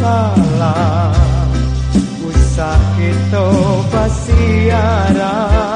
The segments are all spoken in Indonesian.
salah. Usah kita pasiara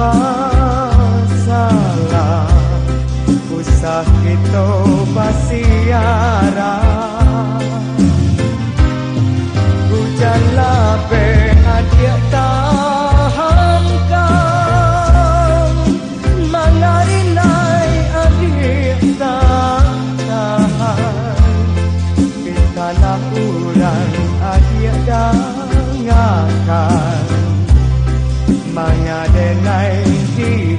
nan salah Usah kita pasiara Hujan lape adik tahankan. Mangari nai adik tahan. Di tanah urang adik dangakan Mga denay di